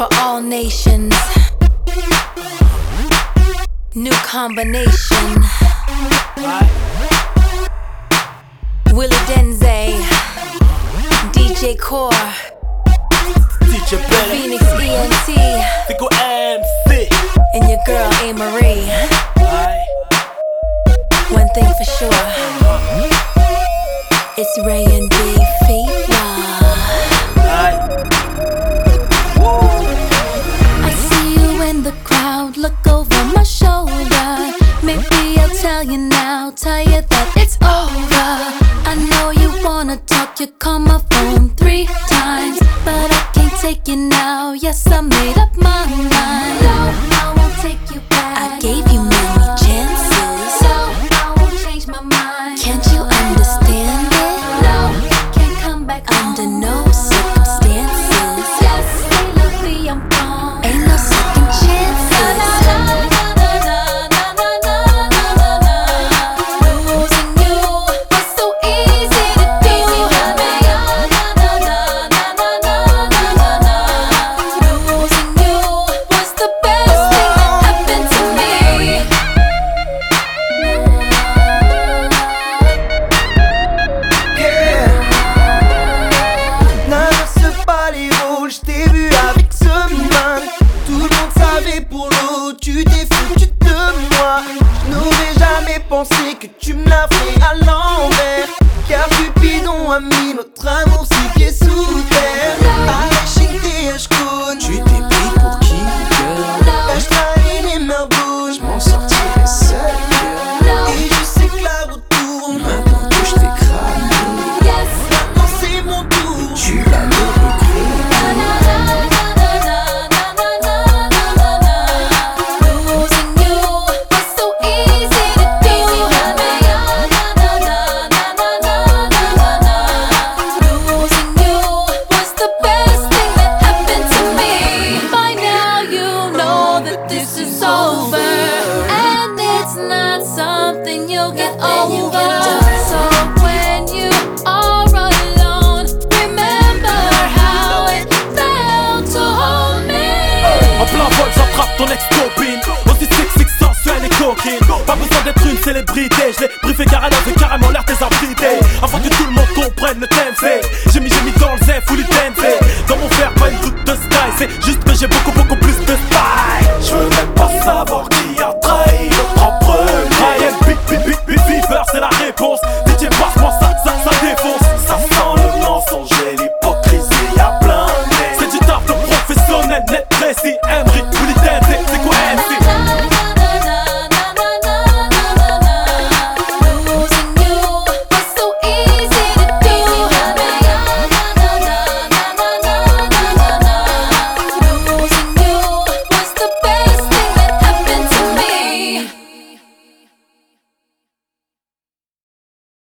for all nations. New combination. Willie Denze, DJ Core, DJ Belly, Phoenix ENT, Fico MC. and your girl A Marie. One thing for sure, it's Ray and B in the crowd, look over my shoulder. Maybe I'll tell you now, tell you that it's over. I know you wanna talk, you call my phone three times. But I can't take you now, yes, I made up my mind. No, I won't take you back. I gave you mis notre amour six pieds sous terre Pas besoin d'être une célébrité. Je l'ai briefé car elle avait carrément l'air désabritée. Afin que tout le monde comprenne le thème fait. J'ai mis, j'ai mis dans zef ou l'intensé. Dans mon verre, pas une goutte de style. C'est juste que j'ai beaucoup,